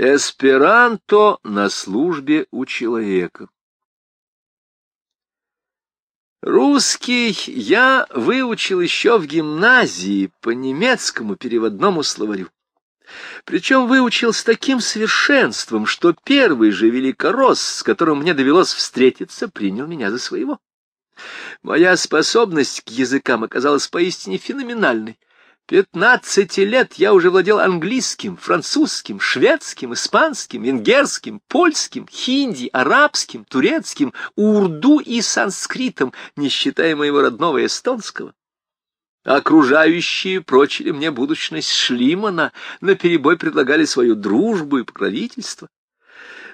Эсперанто на службе у человека. Русский я выучил еще в гимназии по немецкому переводному словарю. Причем выучил с таким совершенством, что первый же великорос, с которым мне довелось встретиться, принял меня за своего. Моя способность к языкам оказалась поистине феноменальной. Пятнадцати лет я уже владел английским, французским, шведским, испанским, венгерским, польским, хинди, арабским, турецким, урду и санскритом, не считая моего родного эстонского. Окружающие прочили мне будущность Шлимана, наперебой предлагали свою дружбу и покровительство.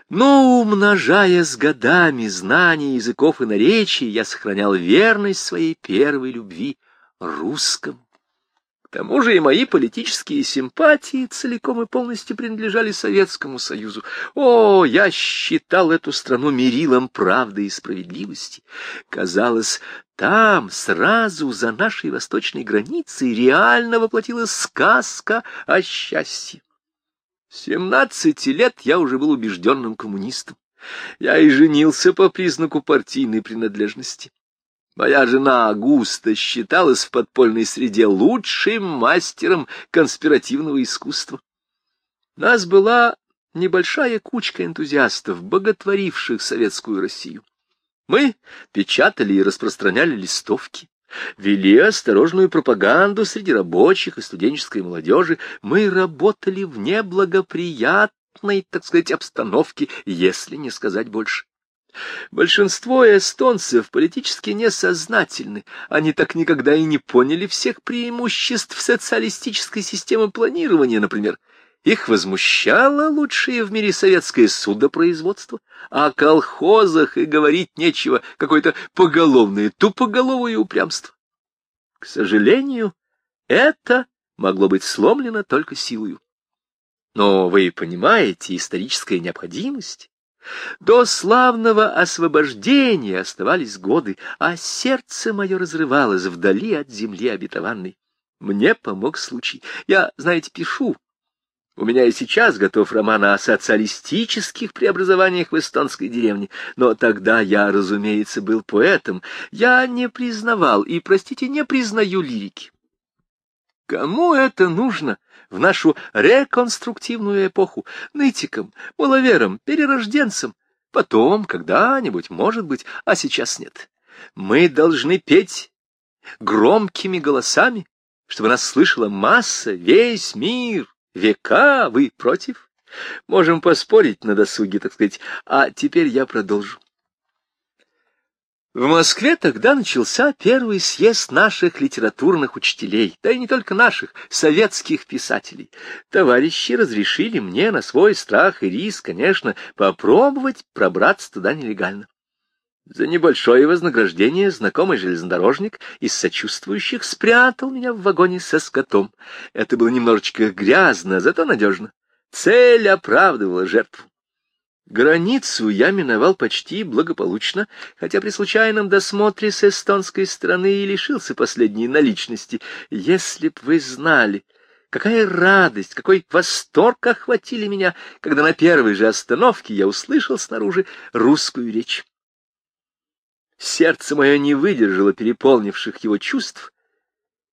Но, умножая с годами знания языков и наречий, я сохранял верность своей первой любви — русскому тому же и мои политические симпатии целиком и полностью принадлежали Советскому Союзу. О, я считал эту страну мерилом правды и справедливости. Казалось, там, сразу за нашей восточной границей, реально воплотилась сказка о счастье. Семнадцати лет я уже был убежденным коммунистом. Я и женился по признаку партийной принадлежности. Моя жена Агуста считалась в подпольной среде лучшим мастером конспиративного искусства. Нас была небольшая кучка энтузиастов, боготворивших советскую Россию. Мы печатали и распространяли листовки, вели осторожную пропаганду среди рабочих и студенческой молодежи. Мы работали в неблагоприятной, так сказать, обстановке, если не сказать больше. Большинство эстонцев политически несознательны. Они так никогда и не поняли всех преимуществ социалистической системы планирования, например. Их возмущало лучшее в мире советское судопроизводство, а о колхозах и говорить нечего, какое-то поголовное, тупоголовое упрямство. К сожалению, это могло быть сломлено только силою. Но вы понимаете, историческая необходимость до славного освобождения оставались годы, а сердце мое разрывалось вдали от земли обетованной. Мне помог случай. Я, знаете, пишу. У меня и сейчас готов роман о социалистических преобразованиях в эстонской деревне, но тогда я, разумеется, был поэтом. Я не признавал и, простите, не признаю лирики. Кому это нужно в нашу реконструктивную эпоху? Нытикам, маловерам, перерожденцам? Потом, когда-нибудь, может быть, а сейчас нет. Мы должны петь громкими голосами, чтобы нас слышала масса, весь мир, века. Вы против? Можем поспорить на досуге, так сказать. А теперь я продолжу. В Москве тогда начался первый съезд наших литературных учителей, да и не только наших, советских писателей. Товарищи разрешили мне на свой страх и риск, конечно, попробовать пробраться туда нелегально. За небольшое вознаграждение знакомый железнодорожник из сочувствующих спрятал меня в вагоне со скотом. Это было немножечко грязно, зато надежно. Цель оправдывала жертву. Границу я миновал почти благополучно, хотя при случайном досмотре с эстонской стороны и лишился последней наличности. Если б вы знали, какая радость, какой восторг охватили меня, когда на первой же остановке я услышал снаружи русскую речь. Сердце мое не выдержало переполнивших его чувств,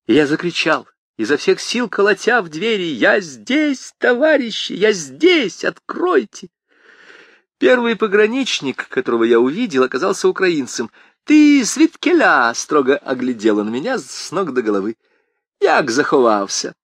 и я закричал, изо всех сил колотя в двери, «Я здесь, товарищи, я здесь, откройте!» Первый пограничник, которого я увидел, оказался украинцем. «Ты, Свиткеля!» — строго оглядела на меня с ног до головы. Як заховался.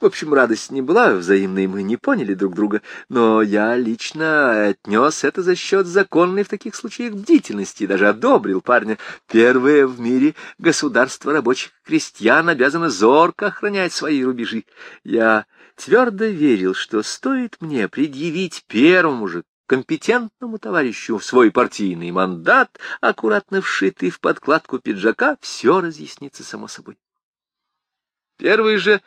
В общем, радость не была взаимной, мы не поняли друг друга, но я лично отнес это за счет законной в таких случаях бдительности и даже одобрил парня. Первое в мире государство рабочих крестьян обязано зорко охранять свои рубежи. Я твердо верил, что стоит мне предъявить первому же компетентному товарищу свой партийный мандат, аккуратно вшитый в подкладку пиджака, все разъяснится само собой. Первый же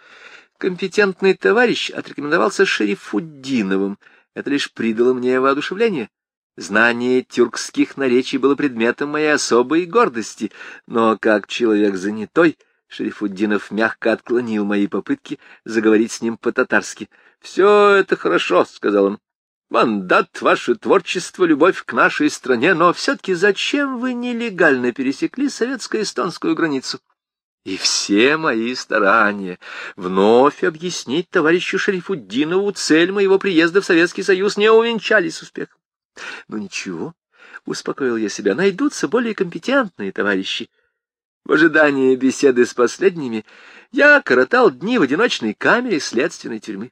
компетентный товарищ отрекомендовался Шерифуддиновым. Это лишь придало мне воодушевление. Знание тюркских наречий было предметом моей особой гордости, но как человек занятой, Шерифуддинов мягко отклонил мои попытки заговорить с ним по-татарски. — Все это хорошо, — сказал он. Мандат, ваше творчество, любовь к нашей стране, но все-таки зачем вы нелегально пересекли советско-эстонскую границу? И все мои старания вновь объяснить товарищу Шарифуддинову цель моего приезда в Советский Союз не увенчались успехом. Ну ничего, успокоил я себя, найдутся более компетентные товарищи. В ожидании беседы с последними я коротал дни в одиночной камере следственной тюрьмы.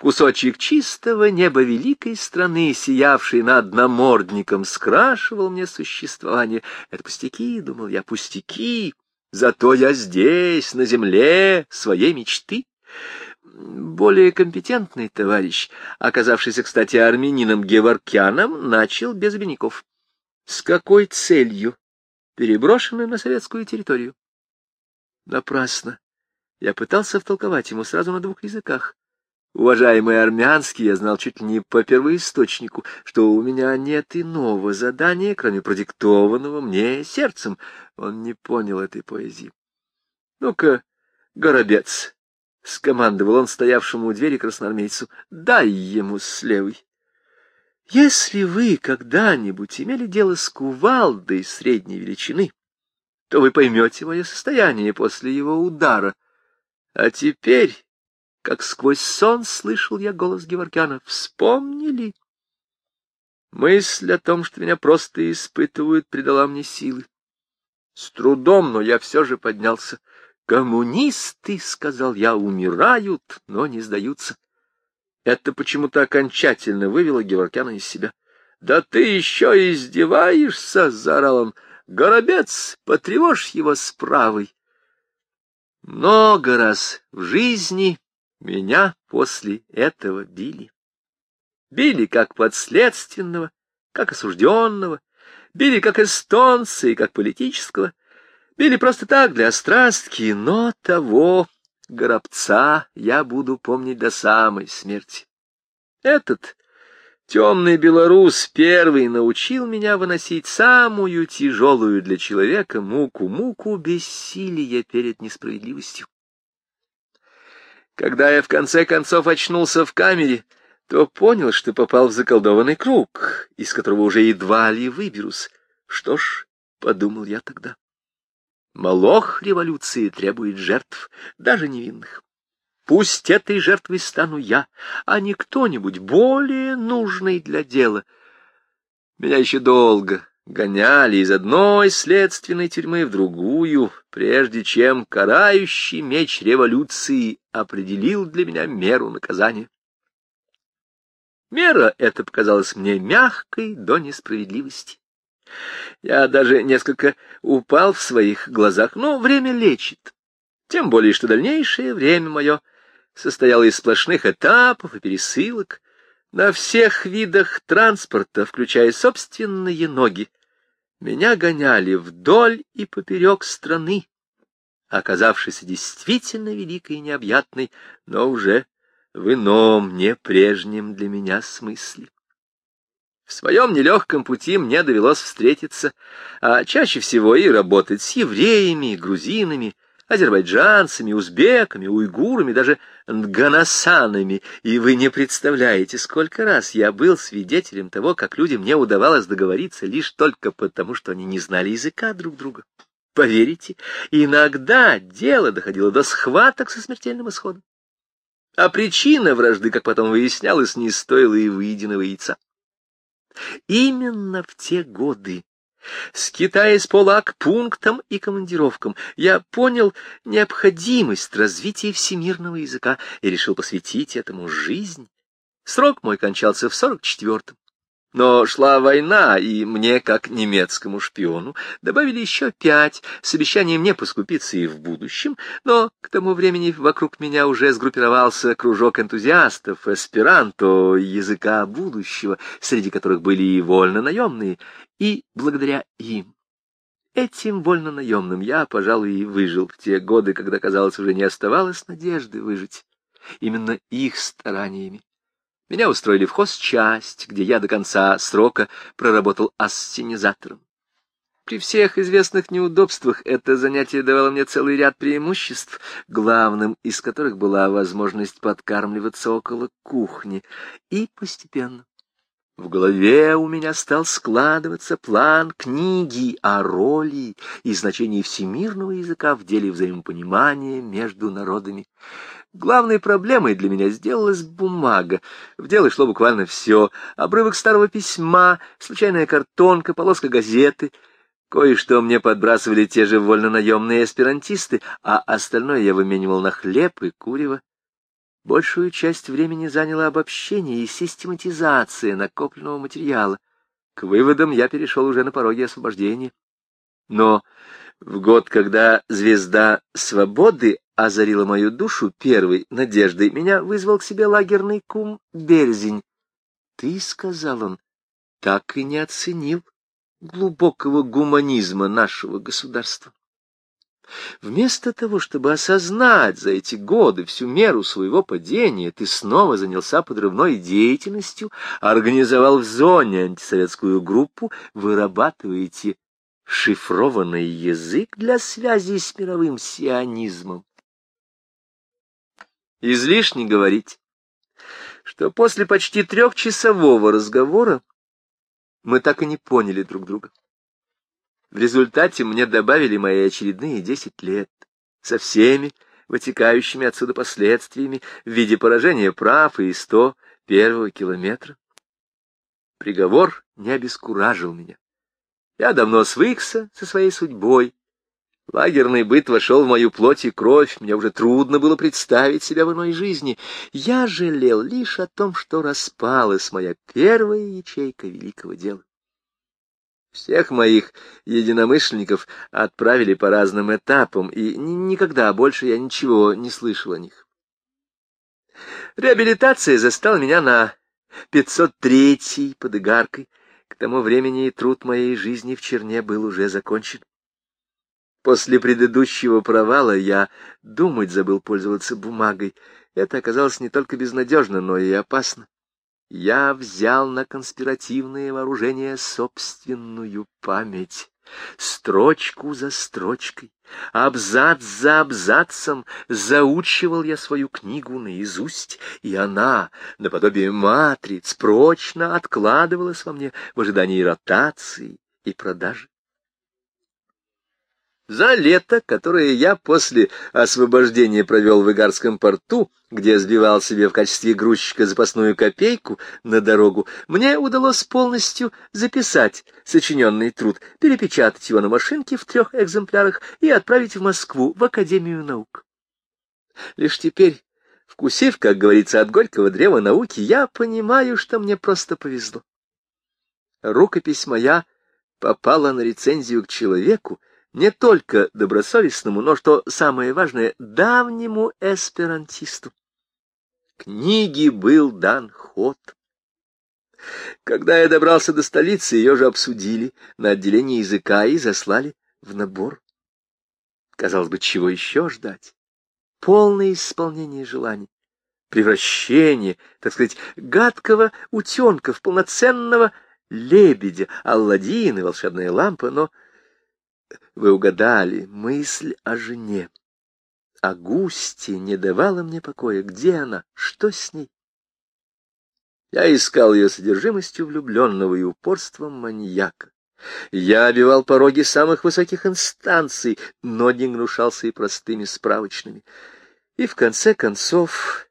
Кусочек чистого неба великой страны, сиявший над намордником, скрашивал мне существование. Это пустяки, думал я, пустяки. Зато я здесь, на земле своей мечты. Более компетентный товарищ, оказавшийся, кстати, армянином Геворкяном, начал без обиняков. С какой целью? Переброшенную на советскую территорию. Напрасно. Я пытался втолковать ему сразу на двух языках. Уважаемый армянский, я знал чуть ли не по первоисточнику, что у меня нет иного задания, кроме продиктованного мне сердцем. Он не понял этой поэзии. — Ну-ка, горобец, — скомандовал он стоявшему у двери красноармейцу, — дай ему с. Если вы когда-нибудь имели дело с кувалдой средней величины, то вы поймете мое состояние после его удара. А теперь как сквозь сон слышал я голос Геворкяна. Вспомнили? Мысль о том, что меня просто испытывают, придала мне силы. С трудом, но я все же поднялся. «Коммунисты, — сказал я, — умирают, но не сдаются». Это почему-то окончательно вывело Геворкяна из себя. «Да ты еще издеваешься!» — заорал он. «Горобец, потревожь его с правой!» Много раз в жизни меня после этого били. Били как подследственного, как осужденного, били как эстонца и как политического, били просто так, для страстки, но того горобца я буду помнить до самой смерти. Этот темный белорус первый научил меня выносить самую тяжелую для человека муку, муку бессилия перед несправедливостью. Когда я в конце концов очнулся в камере, то понял, что попал в заколдованный круг, из которого уже едва ли выберусь. Что ж, подумал я тогда, молох революции требует жертв, даже невинных. Пусть этой жертвой стану я, а не кто-нибудь более нужный для дела. Меня еще долго гоняли из одной следственной тюрьмы в другую, прежде чем карающий меч революции определил для меня меру наказания. Мера эта показалась мне мягкой до несправедливости. Я даже несколько упал в своих глазах, но время лечит. Тем более, что дальнейшее время мое состояло из сплошных этапов и пересылок на всех видах транспорта, включая собственные ноги, меня гоняли вдоль и поперек страны, оказавшейся действительно великой и необъятной, но уже в ином, не прежнем для меня смысле. В своем нелегком пути мне довелось встретиться, а чаще всего и работать с евреями, грузинами, азербайджанцами, узбеками, уйгурами, даже нганасанами, и вы не представляете, сколько раз я был свидетелем того, как людям не удавалось договориться лишь только потому, что они не знали языка друг друга. Поверите, иногда дело доходило до схваток со смертельным исходом. А причина вражды, как потом выяснялось, не стоила и выеденного яйца. Именно в те годы Скитаясь по лак-пунктам и командировкам, я понял необходимость развития всемирного языка и решил посвятить этому жизнь. Срок мой кончался в сорок четвертом. Но шла война, и мне, как немецкому шпиону, добавили еще пять с обещанием не поскупиться и в будущем, но к тому времени вокруг меня уже сгруппировался кружок энтузиастов, эсперанто, языка будущего, среди которых были и вольно-наемные, и благодаря им. Этим вольно-наемным я, пожалуй, и выжил в те годы, когда, казалось, уже не оставалось надежды выжить. Именно их стараниями. Меня устроили в хозчасть, где я до конца срока проработал ассенизатором. При всех известных неудобствах это занятие давало мне целый ряд преимуществ, главным из которых была возможность подкармливаться около кухни. И постепенно, В голове у меня стал складываться план книги о роли и значении всемирного языка в деле взаимопонимания между народами. Главной проблемой для меня сделалась бумага. В дело шло буквально все. Обрывок старого письма, случайная картонка, полоска газеты. Кое-что мне подбрасывали те же вольно-наемные эсперантисты, а остальное я выменивал на хлеб и курево. Большую часть времени заняло обобщение и систематизация накопленного материала. К выводам я перешел уже на пороге освобождения. Но в год, когда звезда свободы озарила мою душу первой надеждой, меня вызвал к себе лагерный кум Берзень. Ты, — сказал он, — так и не оценил глубокого гуманизма нашего государства. Вместо того, чтобы осознать за эти годы всю меру своего падения, ты снова занялся подрывной деятельностью, организовал в зоне антисоветскую группу, вырабатываете шифрованный язык для связи с мировым сионизмом. Излишне говорить, что после почти трехчасового разговора мы так и не поняли друг друга. В результате мне добавили мои очередные десять лет со всеми вытекающими отсюда последствиями в виде поражения прав и сто первого километра. Приговор не обескуражил меня. Я давно свыкся со своей судьбой. Лагерный быт вошел в мою плоть и кровь, мне уже трудно было представить себя в иной жизни. Я жалел лишь о том, что распалась моя первая ячейка великого дела. Всех моих единомышленников отправили по разным этапам, и никогда больше я ничего не слышал о них. Реабилитация застала меня на 503-й под Игаркой. К тому времени труд моей жизни в Черне был уже закончен. После предыдущего провала я думать забыл пользоваться бумагой. Это оказалось не только безнадежно, но и опасно я взял на конспиративное вооружение собственную память. Строчку за строчкой, абзац за абзацем заучивал я свою книгу наизусть, и она, наподобие матриц, прочно откладывалась во мне в ожидании ротации и продажи. За лето, которое я после освобождения провел в Игарском порту, где сбивал себе в качестве грузчика запасную копейку на дорогу, мне удалось полностью записать сочиненный труд, перепечатать его на машинке в трех экземплярах и отправить в Москву, в Академию наук. Лишь теперь, вкусив, как говорится, от горького древа науки, я понимаю, что мне просто повезло. Рукопись моя попала на рецензию к человеку, не только добросовестному, но, что самое важное, давнему эсперантисту. Книге был дан ход. Когда я добрался до столицы, ее же обсудили на отделении языка и заслали в набор. Казалось бы, чего еще ждать? Полное исполнение желаний, превращение, так сказать, гадкого утенка в полноценного лебедя, Алладин и волшебная лампа, но вы угадали, мысль о жене. О Густе не давала мне покоя. Где она? Что с ней? Я искал ее содержимостью влюбленного и упорством маньяка. Я обивал пороги самых высоких инстанций, но не гнушался и простыми справочными. И в конце концов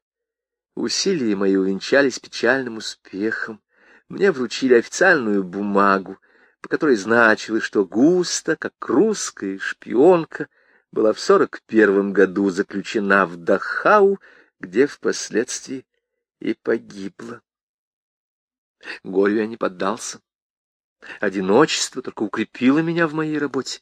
усилия мои увенчались печальным успехом. Мне вручили официальную бумагу, по которой значилось, что Густа, как русская шпионка, была в сорок первом году заключена в Дахау, где впоследствии и погибла. Горю я не поддался. Одиночество только укрепило меня в моей работе.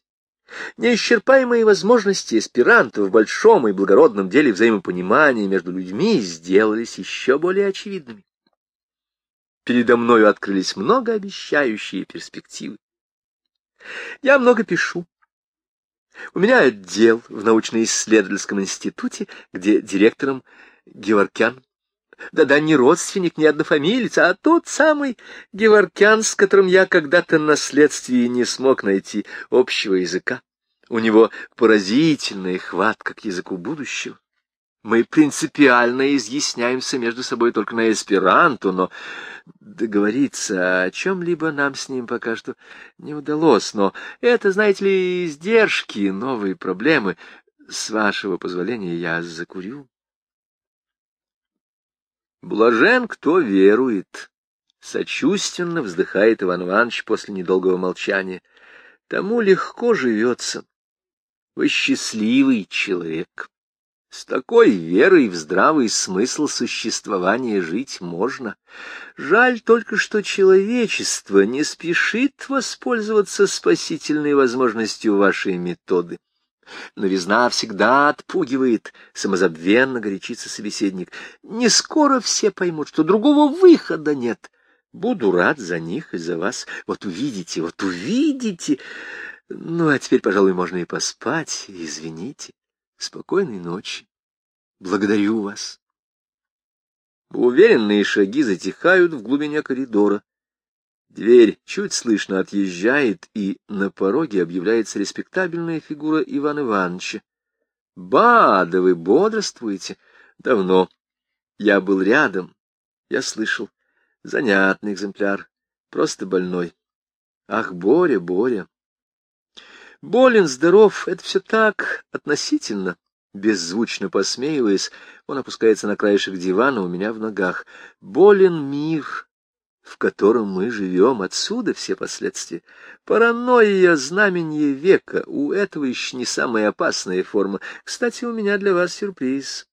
Неисчерпаемые возможности эсперанто в большом и благородном деле взаимопонимания между людьми сделались еще более очевидными передо мною открылись многообещающие перспективы. Я много пишу. У меня отдел в научно-исследовательском институте, где директором Геворкян. Да-да, не родственник, не однофамилец, а тот самый Геворкян, с которым я когда-то на следствии не смог найти общего языка. У него поразительная хватка к языку будущего. Мы принципиально изъясняемся между собой только на эсперанто, но договориться о чем-либо нам с ним пока что не удалось. Но это, знаете ли, издержки, новые проблемы. С вашего позволения я закурю. Блажен, кто верует. Сочувственно вздыхает Иван Иванович после недолгого молчания. Тому легко живется. Вы счастливый человек. С такой верой в здравый смысл существования жить можно. Жаль только, что человечество не спешит воспользоваться спасительной возможностью вашей методы. Новизна всегда отпугивает, самозабвенно горячится собеседник. Не скоро все поймут, что другого выхода нет. Буду рад за них и за вас. Вот увидите, вот увидите. Ну, а теперь, пожалуй, можно и поспать. Извините. Спокойной ночи. Благодарю вас. Уверенные шаги затихают в глубине коридора. Дверь чуть слышно отъезжает, и на пороге объявляется респектабельная фигура Ивана Ивановича. «Ба, да вы бодрствуете!» «Давно. Я был рядом. Я слышал. Занятный экземпляр. Просто больной. Ах, Боря, Боря!» «Болен, здоров — это все так, относительно». Беззвучно посмеиваясь, он опускается на краешек дивана у меня в ногах. «Болен мир!» в котором мы живем, отсюда все последствия. Паранойя — знаменье века, у этого еще не самая опасная форма. Кстати, у меня для вас сюрприз.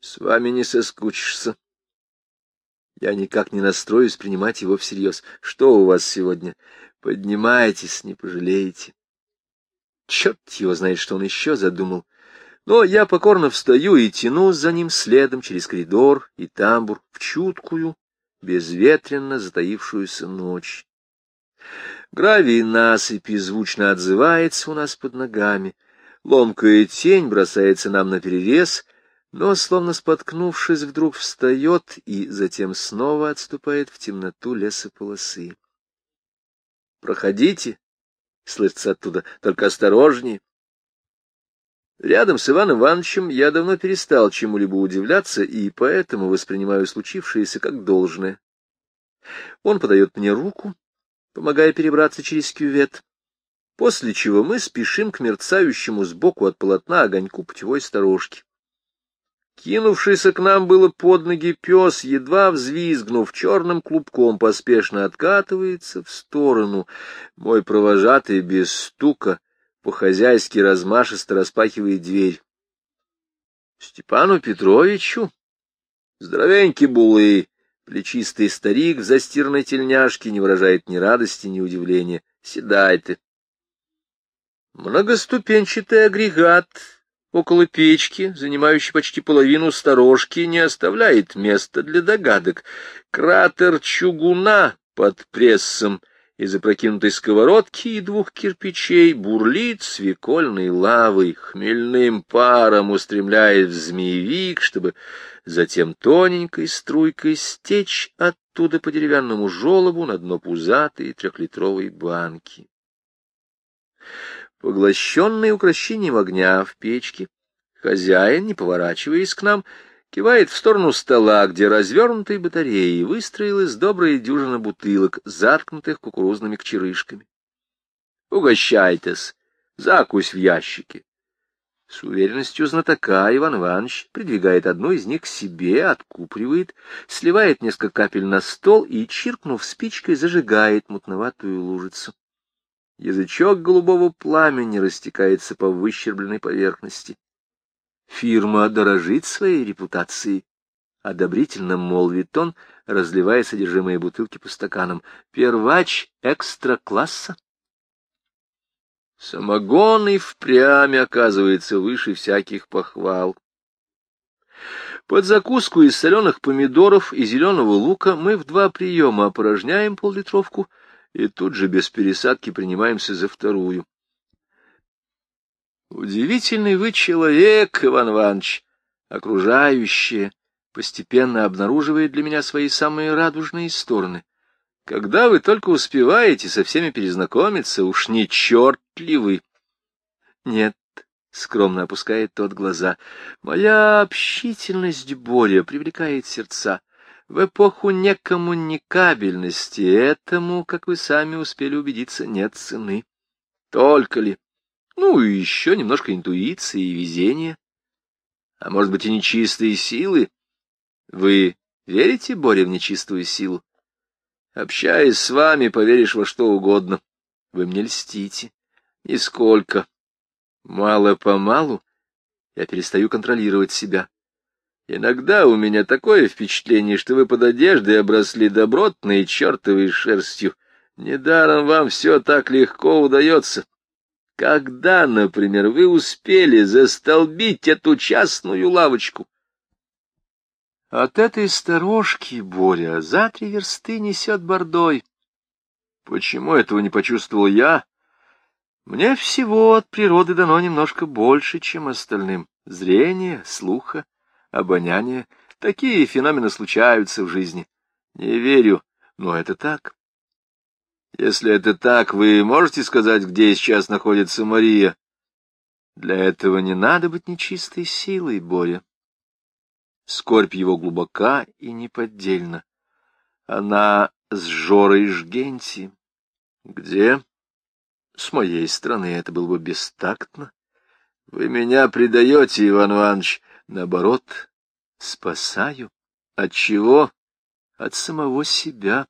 С вами не соскучишься. Я никак не настроюсь принимать его всерьез. Что у вас сегодня? Поднимайтесь, не пожалеете. Черт его знает, что он еще задумал. Но я покорно встаю и тянусь за ним следом через коридор и тамбур в чуткую, безветренно затаившуюся ночь. Гравий насыпи звучно отзывается у нас под ногами. Ломкая тень бросается нам на перерез, но, словно споткнувшись, вдруг встает и затем снова отступает в темноту лесополосы. «Проходите», — слышится оттуда, — «только осторожнее». Рядом с Иваном Ивановичем я давно перестал чему-либо удивляться и поэтому воспринимаю случившееся как должное. Он подает мне руку, помогая перебраться через кювет, после чего мы спешим к мерцающему сбоку от полотна огоньку путевой сторожки. Кинувшийся к нам было под ноги пес, едва взвизгнув черным клубком, поспешно откатывается в сторону. Мой провожатый без стука по-хозяйски размашисто распахивает дверь. Степану Петровичу, здоровенький булы, плечистый старик в застиранной тельняшке не выражает ни радости, ни удивления. Седай ты. Многоступенчатый агрегат около печки, занимающий почти половину сторожки, не оставляет места для догадок. Кратер чугуна под прессом — из опрокинутой сковородки и двух кирпичей бурлит свекольной лавой, хмельным паром устремляет в змеевик, чтобы затем тоненькой струйкой стечь оттуда по деревянному желобу на дно пузатой трехлитровой банки. Поглощенный укращением огня в печке, хозяин, не поворачиваясь к нам, кивает в сторону стола, где развернутой батареей выстроилась добрая дюжина бутылок, заткнутых кукурузными кчерышками. Угощайтесь, закусь в ящике. С уверенностью знатока Иван Иванович придвигает одну из них к себе, откупривает, сливает несколько капель на стол и, чиркнув спичкой, зажигает мутноватую лужицу. Язычок голубого пламени растекается по выщербленной поверхности. Фирма дорожит своей репутацией. Одобрительно молвит он, разливая содержимое бутылки по стаканам. Первач экстра-класса. Самогон и впрямь оказывается выше всяких похвал. Под закуску из соленых помидоров и зеленого лука мы в два приема опорожняем поллитровку и тут же без пересадки принимаемся за вторую. Удивительный вы человек, Иван Иванович. Окружающее постепенно обнаруживает для меня свои самые радужные стороны. Когда вы только успеваете со всеми перезнакомиться, уж не черт ли вы? Нет, скромно опускает тот глаза. Моя общительность, Боря, привлекает сердца. В эпоху некоммуникабельности этому, как вы сами успели убедиться, нет цены. Только ли? Ну, и еще немножко интуиции и везения. А может быть, и нечистые силы? Вы верите, Боря, в нечистую силу? Общаясь с вами, поверишь во что угодно. Вы мне льстите. Нисколько. Мало-помалу я перестаю контролировать себя. Иногда у меня такое впечатление, что вы под одеждой обросли добротной чертовой шерстью. Недаром вам все так легко удается. Когда, например, вы успели застолбить эту частную лавочку? От этой сторожки, Боря, за три версты несет бордой. Почему этого не почувствовал я? Мне всего от природы дано немножко больше, чем остальным. Зрение, слуха, обоняние. Такие феномены случаются в жизни. Не верю, но это так. Если это так, вы можете сказать, где сейчас находится Мария? Для этого не надо быть нечистой силой, Боря. Скорбь его глубока и неподдельна. Она с Жорой Жгенти. Где? С моей стороны это было бы бестактно. Вы меня предаете, Иван Иванович. Наоборот, спасаю. От чего? От самого себя.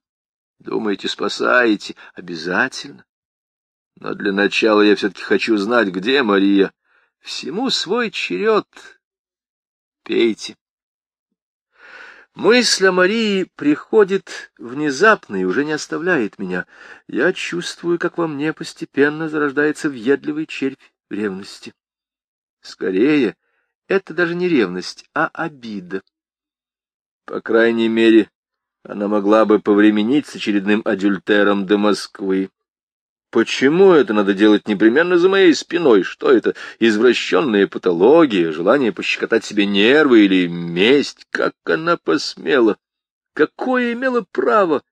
Думаете, спасаете? Обязательно. Но для начала я все-таки хочу знать, где Мария. Всему свой черед. Пейте. Мысль о Марии приходит внезапно и уже не оставляет меня. Я чувствую, как во мне постепенно зарождается въедливый червь ревности. Скорее, это даже не ревность, а обида. По крайней мере, она могла бы повременить с очередным адюльтером до Москвы. Почему это надо делать непременно за моей спиной? Что это? Извращенная патология, желание пощекотать себе нервы или месть? Как она посмела? Какое имела право